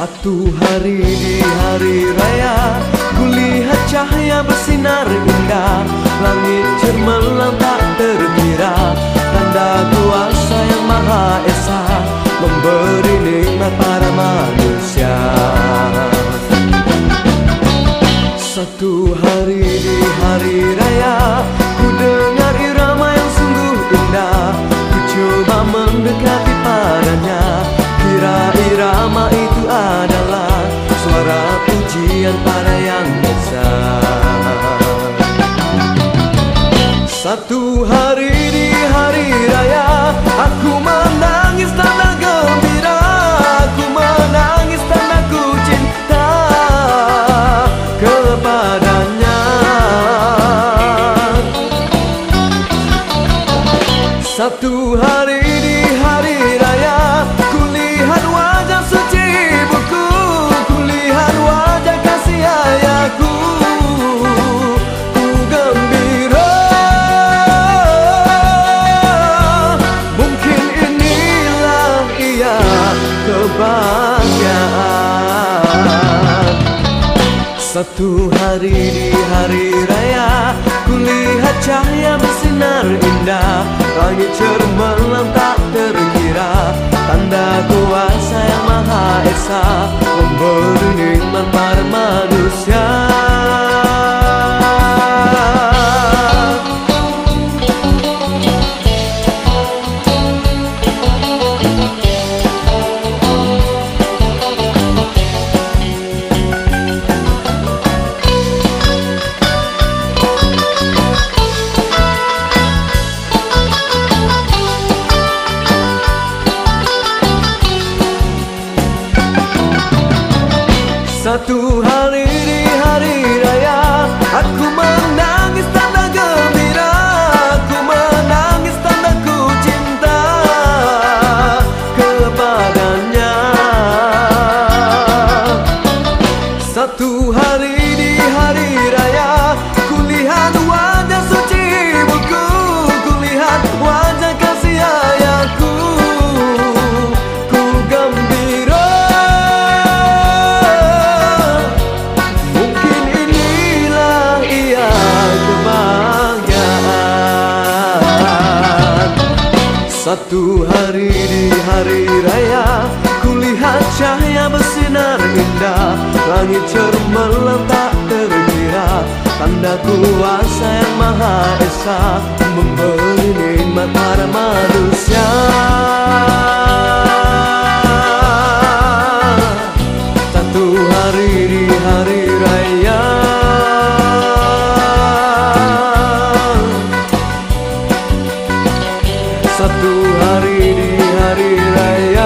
Satu hari di hari raya Kulihat cahaya bersinar indah. Langit Satu hari di hari raya Aku menangis tanda gembira. Aku menangis tanda ku cinta kepadanya. Satu hari kebahagiaan. Satu hari di hari raya Kulihat cahaya bersinar indah. Langit cermelang tak terkira Tanda kuasa yang maha esa Satu hari Satu hari di hari raya Kulihat cahaya bersinar indah. Langit cermelang tak terkira Tanda kuasa yang maha esa Memberi nikmat para manusia hari di hari raya.